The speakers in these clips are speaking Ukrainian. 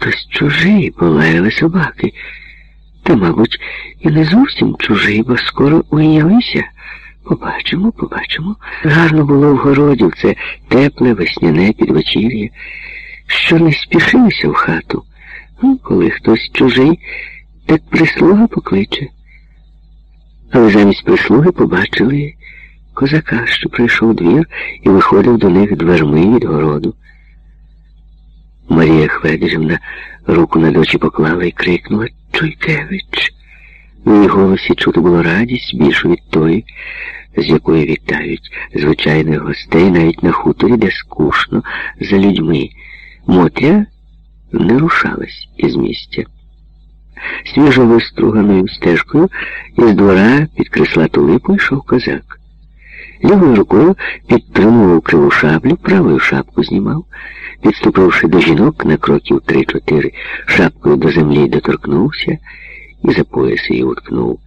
хтось чужий, полаяли собаки. Та, мабуть, і не зовсім чужий, бо скоро уявися. Побачимо, побачимо. Гарно було в городі це тепле, весняне підвечір'я, що не спішилися в хату. Ну, коли хтось чужий, так прислуга покличе. Але замість прислуги побачили козака, що прийшов двір і виходив до них дверми від городу. Марія Хведежівна руку на дочі поклала і крикнула Чуйкевич. В її голосі чути було радість більшу від тої, з якої вітають звичайних гостей навіть на хуторі, де скучно за людьми. Мотря не рушалась із місця. Свіжо виструганою стежкою із двора під крислату липу йшов козак. Лівою рукою підтримував криву шаблю, правою шапку знімав, підступивши до жінок на кроків три-чотири, шапкою до землі доторкнувся і за пояс її уткнув.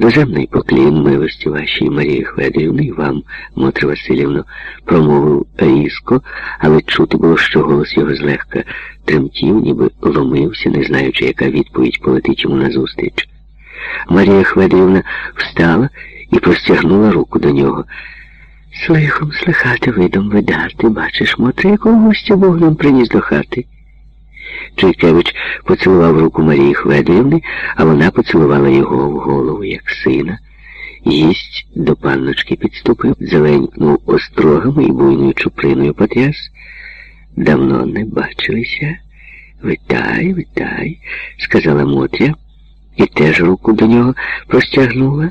Доземний поклін милості вашій Марії Хведорівни і вам, Мотре Васильівно, промовив різко, але чути було, що голос його злегка тремтів, ніби ломився, не знаючи, яка відповідь полетить йому назустріч. Марія Хведорівна встала і простягнула руку до нього. Слихом слихати видом видати, бачиш, Мотре, якого гостя Бог нам приніс до хати. Чуйкевич поцілував руку Марії Хведорівни, а вона поцілувала його в голову, як сина. Їсть до панночки підступив, зеленькнув острогами і буйною чуприною потряс. Давно не бачилися. Витай, витай, сказала Мотря, і теж руку до нього простягнула,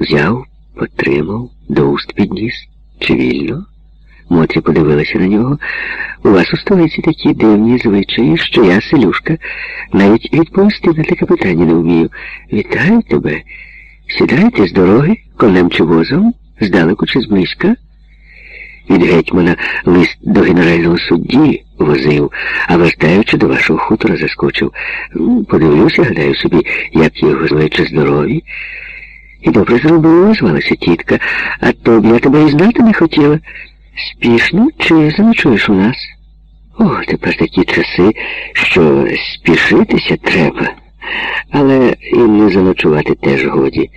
взяв, потримав, до уст підніс. Чи вільно? Мотря подивилася на нього. У вас у столиці такі дивні звичаї, що я, селюшка, навіть відповісти на таке питання не вмію. Вітаю тебе. Сідайте з дороги, конем чи возом, здалеку чи зблизька. Від гетьмана лист до генерального судді возив, а вертаючи до вашого хутора заскочив. Подивлюся, гадаю собі, як його звичай здорові. І добре зробила, звалася тітка, а то б я тебе і знати не хотіла. Спішно чи заночуєш у нас? О, тепер такі часи, що спішитися треба, але і не заночувати теж годі.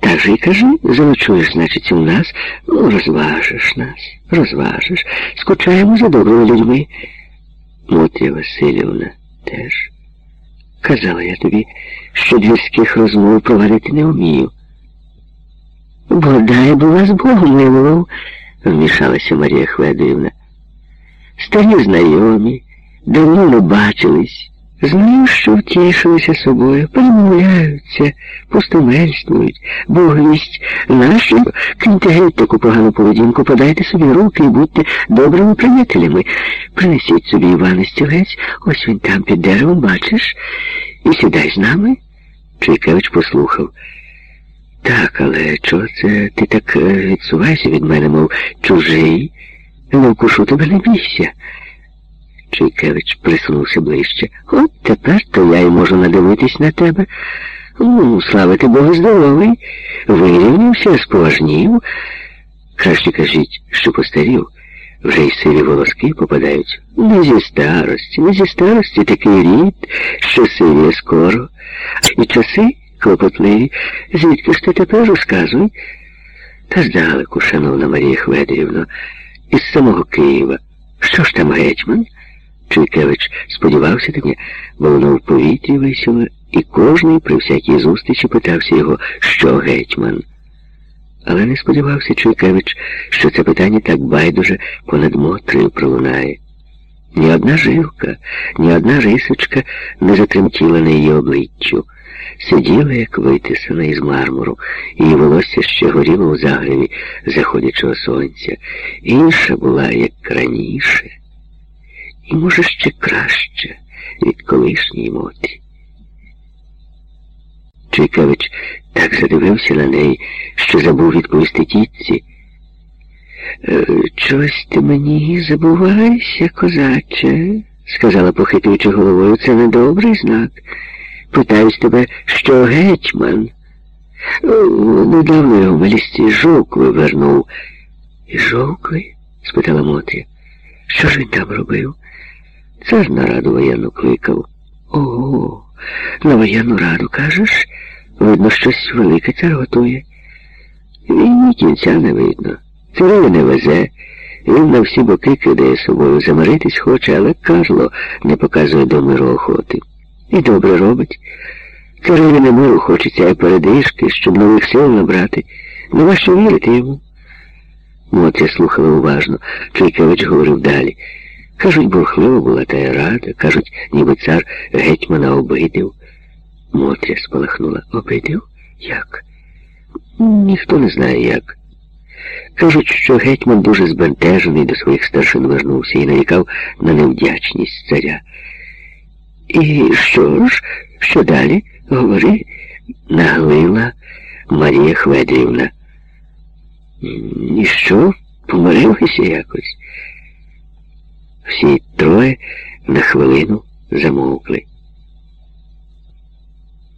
Так же і кажи, заночуєш, значить, у нас, ну, розважиш нас, розважиш. Скучаємо за добрими людьми. Мотря Васильівна теж. Казала я тобі, що двірських розмов провадити не вмію. Бодай би вас Бог милував вмішалася Марія Хведоївна. Старі знайомі, давно не бачились. Знаю, що втішилися собою, перемовляються, пустомельствують, боговість нащо киньте геть таку погану поведінку, подайте собі руки і будьте добрими приятелями. Принесіть собі Івана стілець, ось він там під деревом, бачиш, і сідай з нами. Чуйкевич послухав. Так, але чого це ти так е, відсуваєшся від мене, мов чужий? Не вкушу тебе не бійся. Чуйкевич присунувся ближче. От тепер то я й можу надивитись на тебе. Ну, славити Бога здоровий. Вирівнявся, споважнів. Краще кажіть, що постарів. Вже й сиві волоски попадають. Не зі старості, не зі старості такий рід, що сивіє скоро. І часи клопотливі. Звідки ж ти тепер розказуй? Та здалеку, шановна Марія Хведорівна, із самого Києва. Що ж там гетьман? Чуйкевич сподівався таке, бо воно в повітрі висіло, і кожний при всякій зустрічі питався його, що гетьман. Але не сподівався Чуйкевич, що це питання так байдуже понад Мотрею пролунає. Ні одна жилка, ні одна рисочка не затремтіла на її обличчю. Сиділа, як витисана із мармуру, її волосся ще горіло у загреві заходячого сонця. Інша була, як раніше, і, може, ще краще від колишньої мотрі. Чуйкевич так задивився на неї, що забув відповісти тітці. «Е, чогось ти мені забуваєшся, козаче, сказала, похитуючи головою, це недобрий знак. Питаюсь тебе, що гетьман? Недавно його малісті жовкви вернув. Жовкви? спитала Мотря. Що ж він там робив? Цар на раду воєнну кликав. Ого, на воєнну раду, кажеш? Видно, щось велике цар готує. Він кінця не видно. Цареві не везе. Він на всі боки кидає собою, замиритись хоче, але Карло не показує до миру охоти. І добре робить. Цареві не миру хочеться, а передишки, щоб нових сил набрати. Ну важче вірити йому. Мотря слухала уважно. Чуйкевич говорив далі. Кажуть, бурхлива була та й рада. Кажуть, ніби цар гетьмана обидив. Мотря спалахнула. Обидив? Як? Ніхто не знає як. Кажуть, що гетьман дуже збентежений до своїх старшин вернувся і нарікав на невдячність царя. І що ж, що далі? Говори, наглила Марія Хведрівна. І що? Помирилися якось. Всі троє на хвилину замовкли.